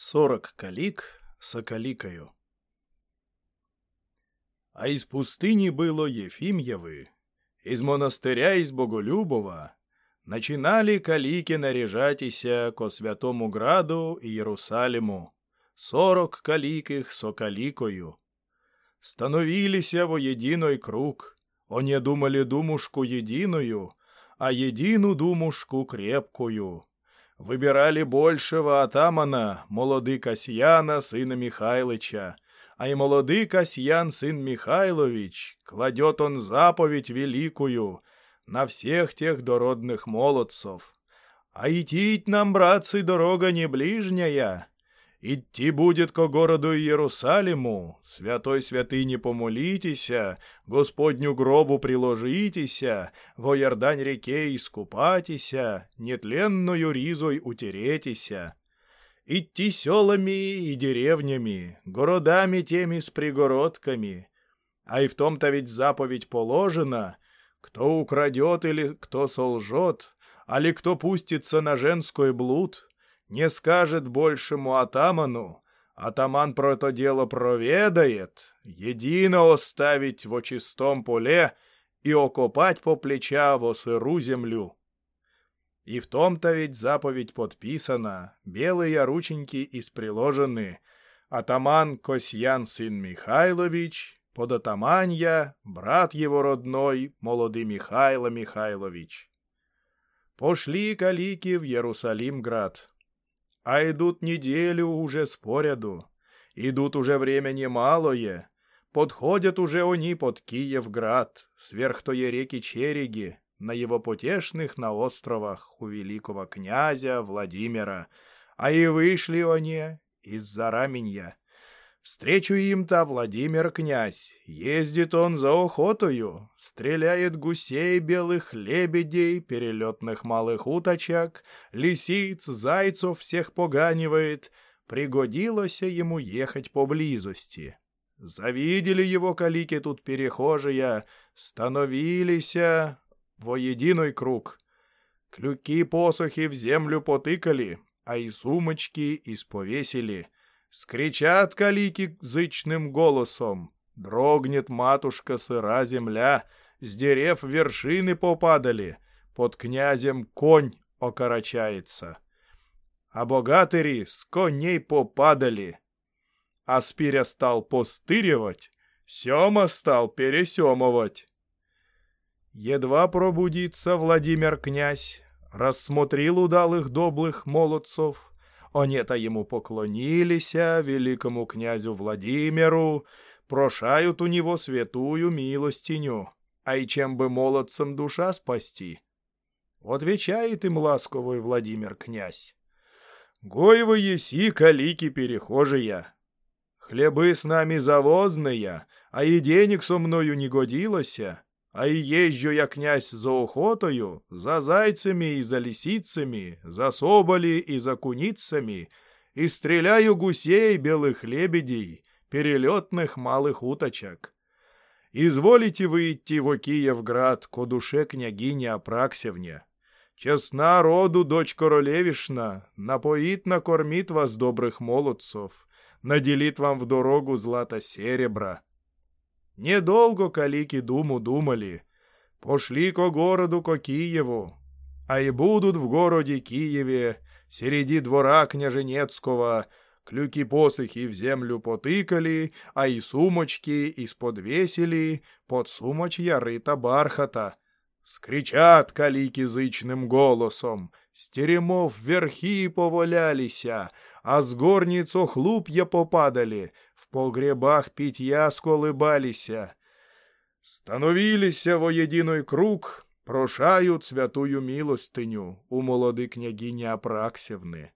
Сорок калик соколикою. А из пустыни было Ефимьевы, из монастыря из Боголюбова, начинали калики наряжатися ко святому граду Иерусалиму, сорок калик их соколикою. Становилися во единой круг, они думали думушку единую, а едину думушку крепкую выбирали большего атамана, молодый Касьяна, сына Михайлыча, а и молодый Касьян, сын Михайлович, кладет он заповедь великую на всех тех дородных молодцов. А идти нам, братцы, дорога не ближняя, Идти будет ко городу Иерусалиму, святой святыне помолитеся, Господню гробу приложитеся, во Ярдань реке искупатися, нетленную ризой утеретися. Идти селами и деревнями, городами теми с пригородками. А и в том-то ведь заповедь положена, кто украдет или кто солжет, али кто пустится на женской блуд — не скажет большему атаману, атаман про это дело проведает, едино оставить во чистом поле и окопать по плеча во сыру землю. И в том-то ведь заповедь подписана, белые рученьки из приложены, атаман Косьян сын Михайлович, податаманья, брат его родной, молодый Михайло Михайлович. Пошли калики в Иерусалим-град а идут неделю уже споряду. Идут уже время немалое. Подходят уже они под Киевград, сверх той реки Череги, на его потешных на островах у великого князя Владимира, а и вышли они из-за раменья. Встречу им-то Владимир князь. Ездит он за охотою, стреляет гусей, белых лебедей, перелетных малых уточек, лисиц, зайцев всех поганивает. Пригодилося ему ехать поблизости. Завидели его калики тут перехожие, становилися во единый круг. Клюки посохи в землю потыкали, а и сумочки исповесили — Скричат калики зычным голосом. Дрогнет матушка сыра земля, с дерев вершины попадали, под князем конь окорочается. А богатыри с коней попадали. А спиря стал постыривать, Сема стал пересемывать. Едва пробудится Владимир князь, рассмотрел удалых доблых молодцов, они-то ему поклонилися, великому князю Владимиру, прошают у него святую милостиню, а и чем бы молодцам душа спасти. Отвечает им ласковый Владимир князь. «Гой вы еси, калики перехожие, хлебы с нами завозные, а и денег со мною не годилося, а и езжу я, князь, за охотою, за зайцами и за лисицами, за соболи и за куницами, и стреляю гусей, белых лебедей, перелетных малых уточек. Изволите вы идти в Киевград ко душе княгини Апраксевне. Честна роду дочь королевишна, напоит, накормит вас добрых молодцов, наделит вам в дорогу злато серебра, Недолго калики думу думали. Пошли ко городу, ко Киеву. А и будут в городе Киеве, среди двора княженецкого, клюки посохи в землю потыкали, а и сумочки исподвесили, под сумочья рыта бархата. Скричат калики зычным голосом, с теремов верхи повалялися, а с горницу хлупья попадали, в погребах питья сколыбалися. Становилися во єдиний круг, прошають святую милостиню у молоди княгині Апраксівни.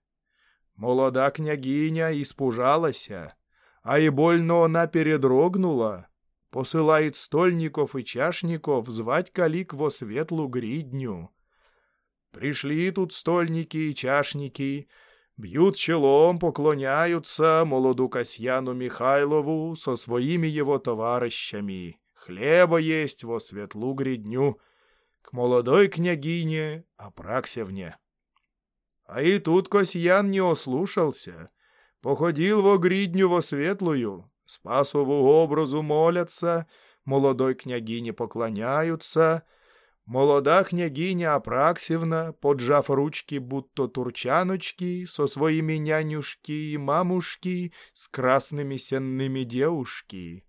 Молода княгиня испужалася, а и больно она передрогнула. Посылает стольников и чашников звать калик во светлу гридню. Пришли тут стольники и чашники, Бьют челом, поклоняются молоду Касьяну Михайлову со своими его товарищами. Хлеба есть во светлу грядню к молодой княгине Апраксевне. А и тут Касьян не ослушался. Походил во гридню во светлую, Спасову образу молятся, молодой княгине поклоняются. Молода княгиня Апраксівна, поджав ручки, будто турчаночки, со своими нянюшки и мамушки, с красными сенными девушки.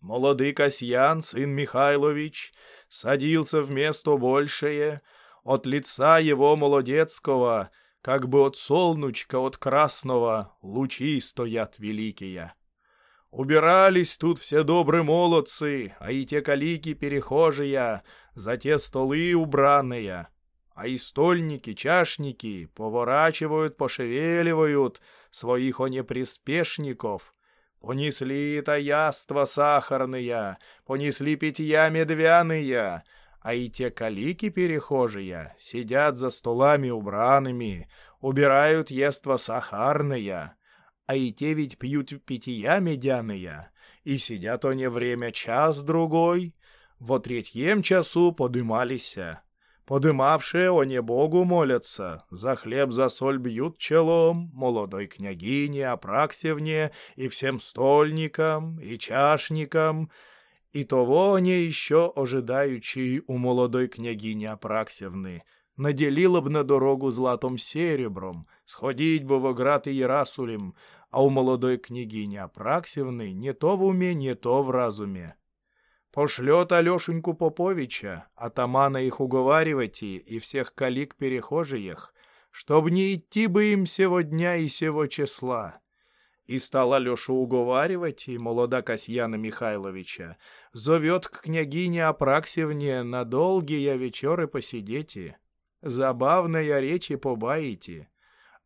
Молодый Касьян, сын Михайлович, садился в место большее, от лица его молодецкого, как бы от солнучка, от красного, лучи стоят великие. Убирались тут все добрые молодцы, а и те калики перехожие, за те столы убранные. А и стольники, чашники поворачивают, пошевеливают своих онеприспешников. Понесли это яства сахарные, понесли питья медвяные, а и те калики перехожие сидят за столами убранными, убирают ества сахарные а и те ведь пьют питья медяные, и сидят они время час-другой, во третьем часу подымалися. Подымавшие они Богу молятся, за хлеб, за соль бьют челом, молодой княгине, Апраксевне и всем стольникам, и чашникам, и того они еще ожидающие у молодой княгини Апраксевны, наделила б на дорогу златом серебром, сходить бы в град и Ярасулем, а у молодой княгини Апраксевны не то в уме, не то в разуме. Пошлет Алешеньку Поповича, атамана их уговаривать и, и всех калик перехожих, чтоб не идти бы им сего дня и сего числа. И стал Алеша уговаривать, и молода Касьяна Михайловича зовет к княгине Апраксевне на долгие вечеры посидеть. Забавная речи побаите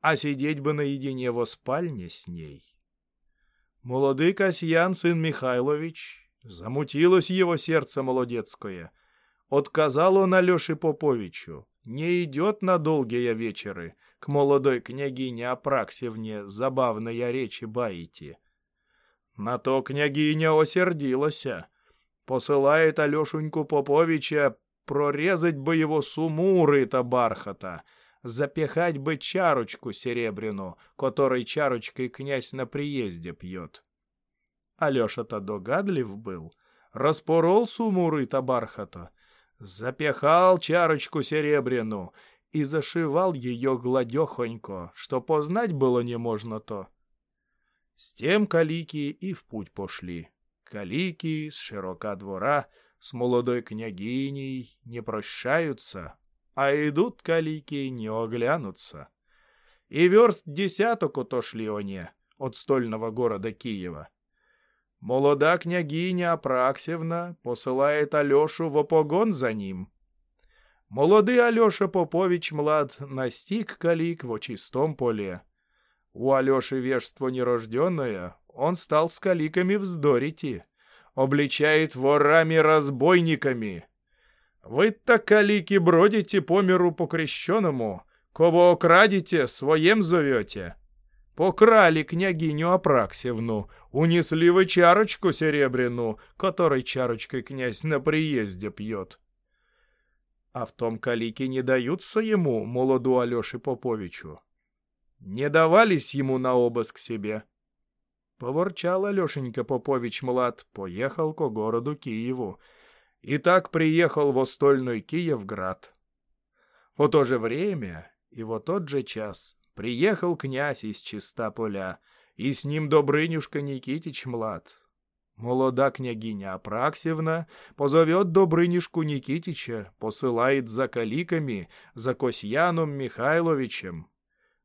а сидеть бы наедине во спальне с ней. Молодый Касьян, сын Михайлович, замутилось его сердце молодецкое. Отказал он Алёше Поповичу, не идет на долгие вечеры к молодой княгине Апраксевне забавные речи баите. На то княгиня осердилася, посылает Алешеньку Поповича прорезать бы его сумуры-то бархата — запихать бы чарочку серебряну, которой чарочкой князь на приезде пьет. Алеша-то догадлив был, распорол сумуры-то бархата, запихал чарочку серебряну и зашивал ее гладехонько, что познать было не можно то. С тем калики и в путь пошли. Калики с широка двора, с молодой княгиней не прощаются, а идут калики не оглянутся. И верст десяток отошли они от стольного города Киева. Молода княгиня Апраксевна посылает Алешу в опогон за ним. Молодый Алеша Попович млад настиг калик в чистом поле. У Алеши вежство нерожденное, он стал с каликами вздорить, обличает ворами-разбойниками, вы так калики бродите по миру покрещенному, кого окрадите, своем зовете. Покрали княгиню Апраксевну, унесли вы чарочку серебряну, которой чарочкой князь на приезде пьет. А в том калики не даются ему, молоду Алёше Поповичу. Не давались ему на обыск себе. Поворчал Алешенька Попович млад, поехал ко городу Киеву, и так приехал в Остольный Киевград. В то же время и в тот же час приехал князь из Чистополя, и с ним Добрынюшка Никитич млад. Молода княгиня Апраксевна позовет Добрынюшку Никитича, посылает за каликами, за Косьяном Михайловичем.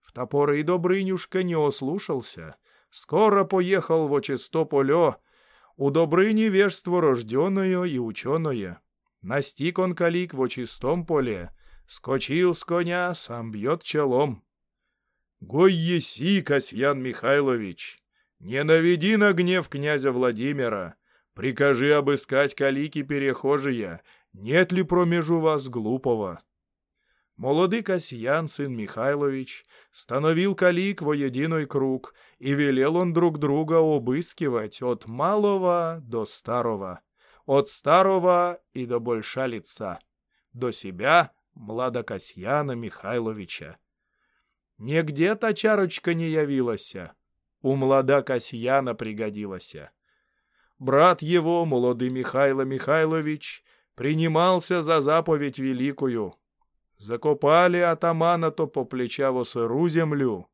В топоры и Добрынюшка не ослушался. Скоро поехал в Чистополе, у Добрыни вежство рожденное и ученое. Настиг он калик в чистом поле, скочил с коня, сам бьет челом. Гой еси, Касьян Михайлович, не наведи на гнев князя Владимира, прикажи обыскать калики перехожие, нет ли промежу вас глупого. Молодый Касьян, сын Михайлович, становил калик во единой круг, и велел он друг друга обыскивать от малого до старого, от старого и до больша лица, до себя, млада Касьяна Михайловича. Нигде та чарочка не явилася. У млада Касьяна пригодилася. Брат его, молодый Михайло Михайлович, принимался за заповедь великую. Закопали атамана то по плеча во сыру землю,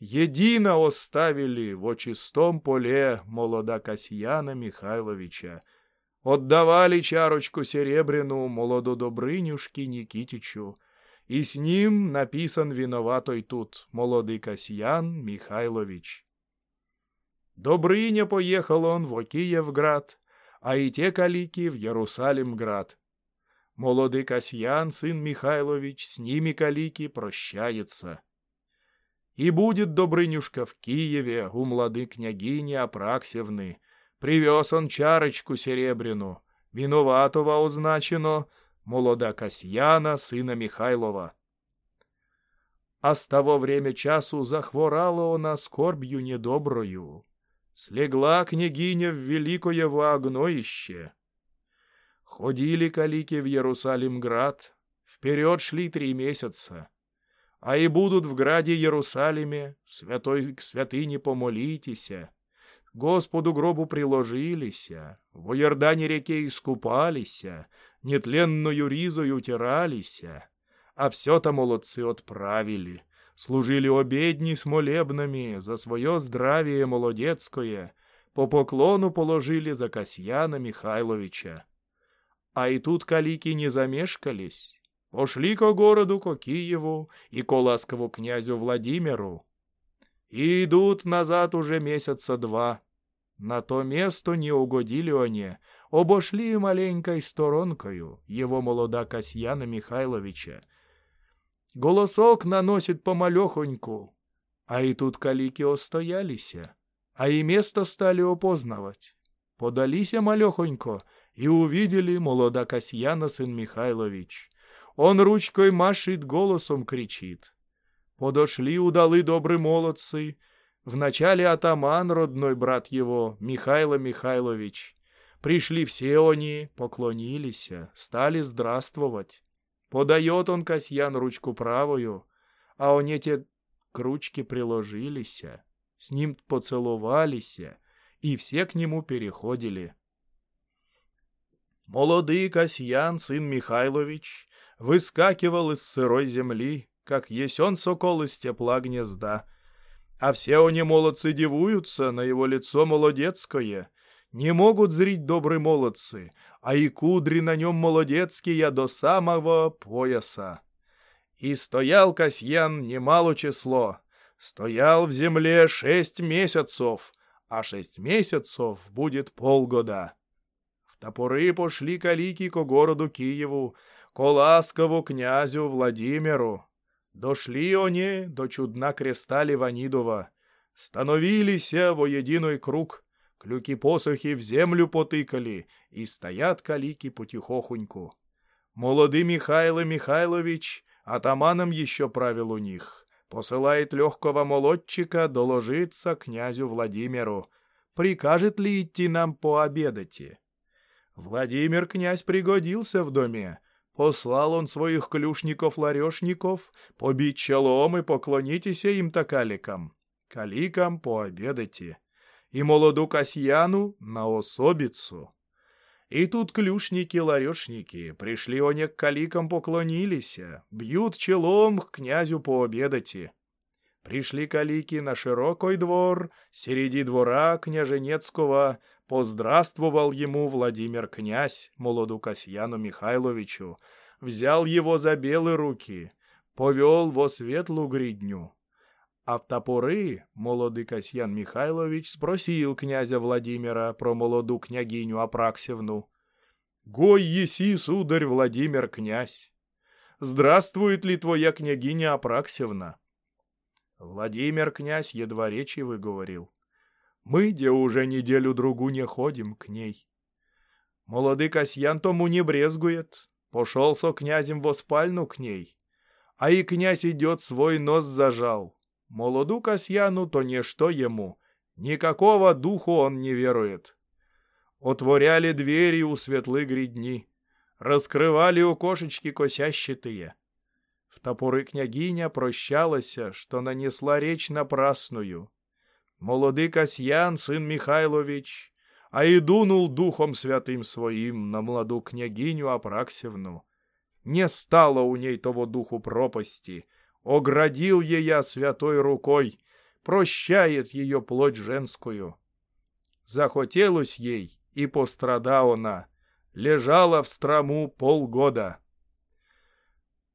едино оставили во чистом поле молода Касьяна Михайловича, отдавали чарочку серебряну молоду Добрынюшке Никитичу, и с ним написан виноватой тут молодый Касьян Михайлович. Добрыня поехал он в Киевград, а и те калики в Ярусалимград. Молодый Касьян, сын Михайлович, с ними калики прощается. И будет Добрынюшка в Киеве у млады княгини Апраксевны. Привез он чарочку серебряну, виноватого означено, молода Касьяна, сына Михайлова. А с того время часу захворала она скорбью недоброю. Слегла княгиня в великое вогноище. Ходили калики в Иерусалимград, вперед шли три месяца. А и будут в граде Иерусалиме, святой к святыне помолитеся, Господу гробу приложилися, в Иордане реке искупалися, нетленною ризою утиралися, а все-то молодцы отправили — служили обедни с молебнами за свое здравие молодецкое, по поклону положили за Касьяна Михайловича. А и тут калики не замешкались, пошли ко городу, ко Киеву и ко ласкову князю Владимиру. И идут назад уже месяца два. На то место не угодили они, обошли маленькой сторонкою его молода Касьяна Михайловича, Голосок наносит помалехоньку. А и тут калики остоялися, а и место стали опознавать. Подалися малехонько и увидели молода Касьяна сын Михайлович. Он ручкой машет, голосом кричит. Подошли удалы добрые молодцы. Вначале атаман, родной брат его, Михайло Михайлович. Пришли все они, поклонились, стали здравствовать. Подает он Касьян ручку правую, а они те к ручке приложились, с ним поцеловались, и все к нему переходили. Молодый Касьян, сын Михайлович, выскакивал из сырой земли, как есть он сокол из тепла гнезда. А все они молодцы дивуются на его лицо молодецкое, не могут зрить добрые молодцы, а и кудри на нем молодецкие до самого пояса. И стоял Касьян немало число, стоял в земле шесть месяцев, а шесть месяцев будет полгода. Топоры пошли калики ко городу Киеву, ко ласкову князю Владимиру. Дошли они до чудна креста Леванидова, становились во единый круг — Клюки-посохи в землю потыкали, и стоят калики потихохоньку. Молодый Михайло Михайлович атаманом еще правил у них. Посылает легкого молодчика доложиться князю Владимиру. Прикажет ли идти нам пообедать? Владимир князь пригодился в доме. Послал он своих клюшников-ларешников побить челом и поклонитесь им-то каликам. Пообедайте и молоду Касьяну на особицу. И тут клюшники-ларешники пришли они к каликам поклонились, бьют челом к князю пообедати. Пришли калики на широкой двор, середи двора княженецкого, поздравствовал ему Владимир князь, молоду Касьяну Михайловичу, взял его за белые руки, повел во светлую гридню. А в топоры молодый Касьян Михайлович спросил князя Владимира про молоду княгиню Апраксевну. «Гой еси, сударь Владимир князь! Здравствует ли твоя княгиня Апраксевна?» Владимир князь едва речи выговорил. «Мы, где уже неделю-другу не ходим к ней». Молодый Касьян тому не брезгует. Пошел со князем во спальну к ней. А и князь идет, свой нос зажал. Молоду Касьяну то ничто ему, никакого духу он не верует. Отворяли двери у светлы гридни, раскрывали окошечки косящитые. В топори княгиня прощалася, що нанесла річ напрасную. Молодий Касьян, син Михайлович, а и дунул духом святым своим на молоду княгиню Апраксевну. Не стало у ней того духу пропасти, оградил ея святой рукой, прощает ее плоть женскую. Захотелось ей, и пострада она, лежала в страму полгода.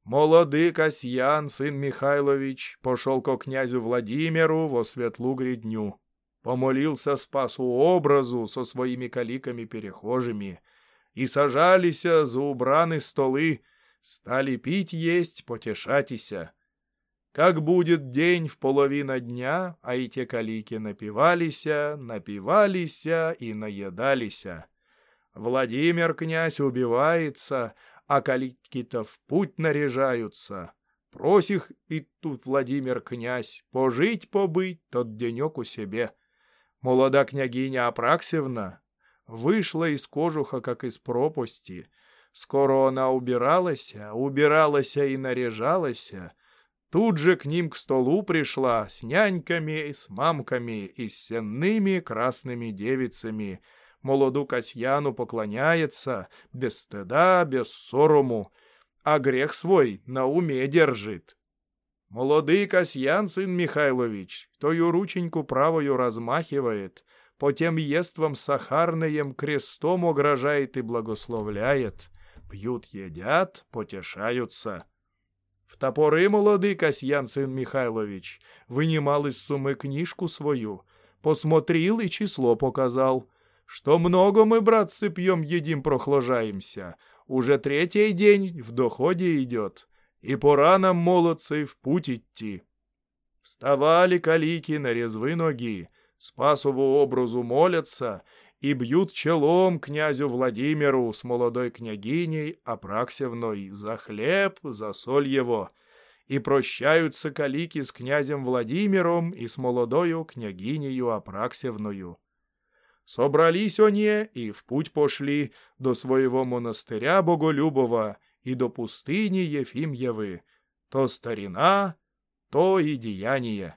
Молодый Касьян, сын Михайлович, пошел ко князю Владимиру во светлу грядню. Помолился спасу образу со своими каликами-перехожими, и сажалися за убраны столы, стали пить есть, потешатися. Как будет день в половина дня, а и те калики напивалися, напивалися и наедалися. Владимир князь убивается, а калики-то в путь наряжаются. Просих и тут Владимир князь пожить-побыть тот денек у себе. Молода княгиня Апраксевна вышла из кожуха, как из пропасти. Скоро она убиралась, убиралась и наряжалась, Тут же к ним к столу пришла с няньками, с мамками, и с сенными красными девицами. Молоду Касьяну поклоняется, без стыда, без сорому, а грех свой на уме держит. Молодый Касьян, сын Михайлович, тою рученьку правою размахивает, по тем ествам сахарным крестом угрожает и благословляет. Пьют, едят, потешаются. В топори молодий Касьян сын Михайлович вынимал из сумы книжку свою, посмотрел и число показал. Что много мы, братцы, пьем, едим, прохлажаемся. Уже третий день в доходе идет, и пора нам, молодцы, в путь идти. Вставали калики на резвы ноги, Спасову образу молятся и бьют челом князю Владимиру с молодой княгиней Апраксевной за хлеб, за соль его, и прощаются калики с князем Владимиром и с молодою княгинею Апраксевною. Собрались они и в путь пошли до своего монастыря Боголюбова и до пустыни Ефимьевы, то старина, то и деяние.